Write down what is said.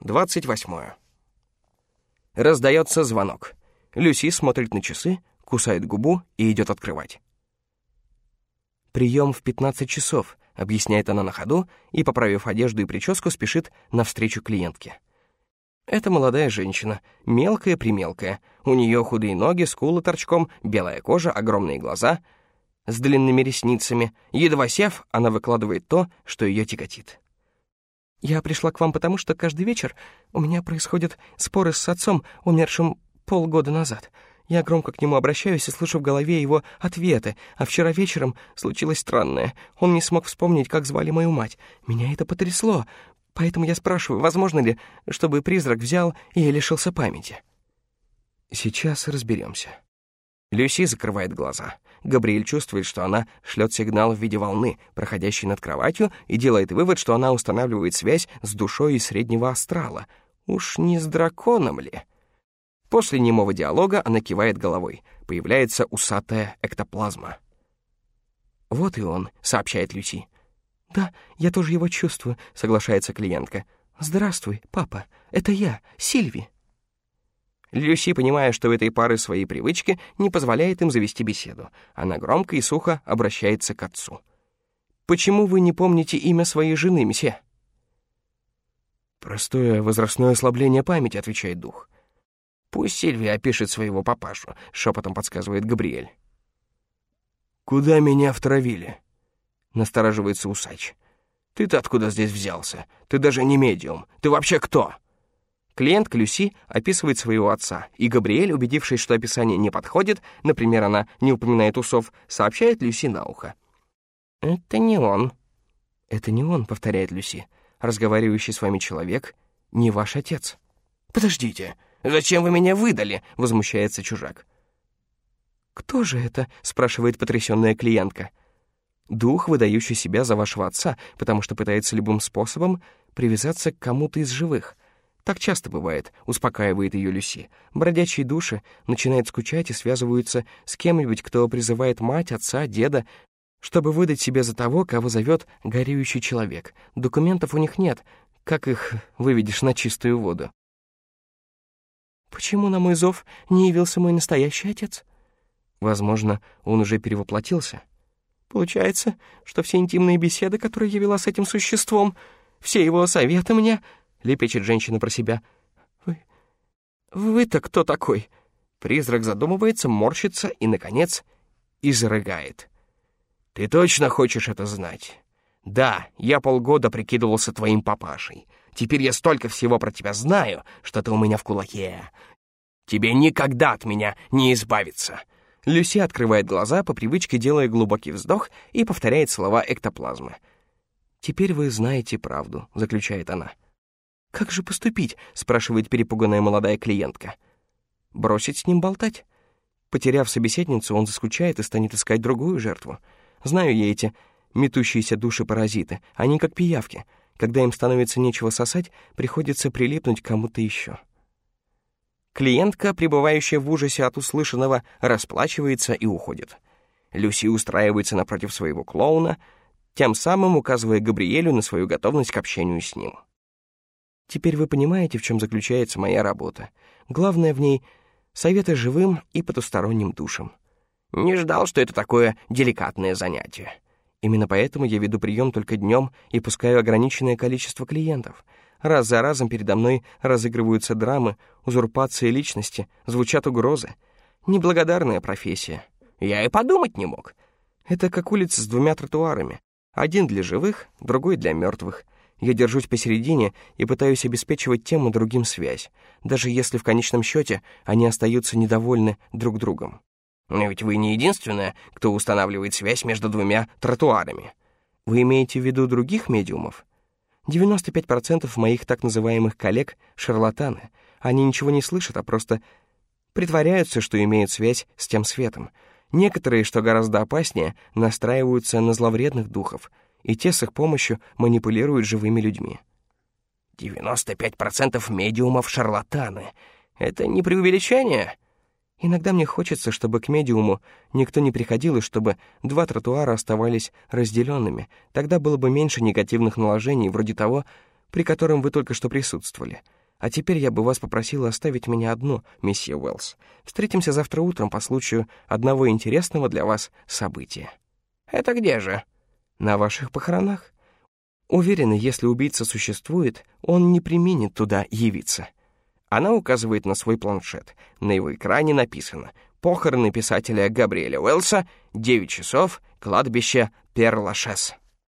28. Раздается звонок. Люси смотрит на часы, кусает губу и идет открывать. «Прием в 15 часов», — объясняет она на ходу и, поправив одежду и прическу, спешит навстречу клиентке. Это молодая женщина, мелкая-примелкая. У нее худые ноги, скулы торчком, белая кожа, огромные глаза с длинными ресницами. Едва сев, она выкладывает то, что ее тяготит. Я пришла к вам потому, что каждый вечер у меня происходят споры с отцом, умершим полгода назад. Я громко к нему обращаюсь и слышу в голове его ответы, а вчера вечером случилось странное. Он не смог вспомнить, как звали мою мать. Меня это потрясло, поэтому я спрашиваю, возможно ли, чтобы призрак взял и лишился памяти. Сейчас разберемся. Люси закрывает глаза. Габриэль чувствует, что она шлет сигнал в виде волны, проходящей над кроватью, и делает вывод, что она устанавливает связь с душой из среднего астрала. Уж не с драконом ли? После немого диалога она кивает головой. Появляется усатая эктоплазма. «Вот и он», — сообщает Люси. «Да, я тоже его чувствую», — соглашается клиентка. «Здравствуй, папа. Это я, Сильви». Люси, понимая, что у этой пары свои привычки, не позволяет им завести беседу. Она громко и сухо обращается к отцу. «Почему вы не помните имя своей жены, месье?» «Простое возрастное ослабление памяти», — отвечает дух. «Пусть Сильвия опишет своего папашу», — шепотом подсказывает Габриэль. «Куда меня втравили?» — настораживается усач. «Ты-то откуда здесь взялся? Ты даже не медиум. Ты вообще кто?» Клиент Люси описывает своего отца, и Габриэль, убедившись, что описание не подходит, например, она не упоминает усов, сообщает Люси на ухо. «Это не он». «Это не он», — повторяет Люси. «Разговаривающий с вами человек не ваш отец». «Подождите, зачем вы меня выдали?» — возмущается чужак. «Кто же это?» — спрашивает потрясённая клиентка. «Дух, выдающий себя за вашего отца, потому что пытается любым способом привязаться к кому-то из живых. Так часто бывает, успокаивает ее Люси. Бродячие души начинают скучать и связываются с кем-нибудь, кто призывает мать, отца, деда, чтобы выдать себя за того, кого зовет горюющий человек. Документов у них нет. Как их выведешь на чистую воду? Почему на мой зов не явился мой настоящий отец? Возможно, он уже перевоплотился. Получается, что все интимные беседы, которые я вела с этим существом, все его советы мне — лепечет женщина про себя. «Вы... вы-то кто такой?» Призрак задумывается, морщится и, наконец, изрыгает. «Ты точно хочешь это знать?» «Да, я полгода прикидывался твоим папашей. Теперь я столько всего про тебя знаю, что ты у меня в кулаке. Тебе никогда от меня не избавиться!» Люси открывает глаза, по привычке делая глубокий вздох, и повторяет слова эктоплазмы. «Теперь вы знаете правду», — заключает она. «Как же поступить?» — спрашивает перепуганная молодая клиентка. «Бросить с ним болтать?» Потеряв собеседницу, он заскучает и станет искать другую жертву. Знаю я эти метущиеся души-паразиты. Они как пиявки. Когда им становится нечего сосать, приходится прилипнуть к кому-то еще. Клиентка, пребывающая в ужасе от услышанного, расплачивается и уходит. Люси устраивается напротив своего клоуна, тем самым указывая Габриэлю на свою готовность к общению с ним. Теперь вы понимаете, в чем заключается моя работа. Главное в ней — советы живым и потусторонним душам. Не ждал, что это такое деликатное занятие. Именно поэтому я веду прием только днем и пускаю ограниченное количество клиентов. Раз за разом передо мной разыгрываются драмы, узурпации личности, звучат угрозы. Неблагодарная профессия. Я и подумать не мог. Это как улица с двумя тротуарами. Один для живых, другой для мертвых. Я держусь посередине и пытаюсь обеспечивать тем и другим связь, даже если в конечном счете они остаются недовольны друг другом. Но ведь вы не единственная, кто устанавливает связь между двумя тротуарами. Вы имеете в виду других медиумов? 95% моих так называемых коллег — шарлатаны. Они ничего не слышат, а просто притворяются, что имеют связь с тем светом. Некоторые, что гораздо опаснее, настраиваются на зловредных духов — и те с их помощью манипулируют живыми людьми. 95% медиумов — шарлатаны. Это не преувеличение? Иногда мне хочется, чтобы к медиуму никто не приходил, и чтобы два тротуара оставались разделенными. Тогда было бы меньше негативных наложений, вроде того, при котором вы только что присутствовали. А теперь я бы вас попросила оставить меня одну, месье Уэллс. Встретимся завтра утром по случаю одного интересного для вас события». «Это где же?» «На ваших похоронах. Уверена, если убийца существует, он не применит туда явиться». Она указывает на свой планшет. На его экране написано «Похороны писателя Габриэля Уэллса, 9 часов, кладбище Перлашес».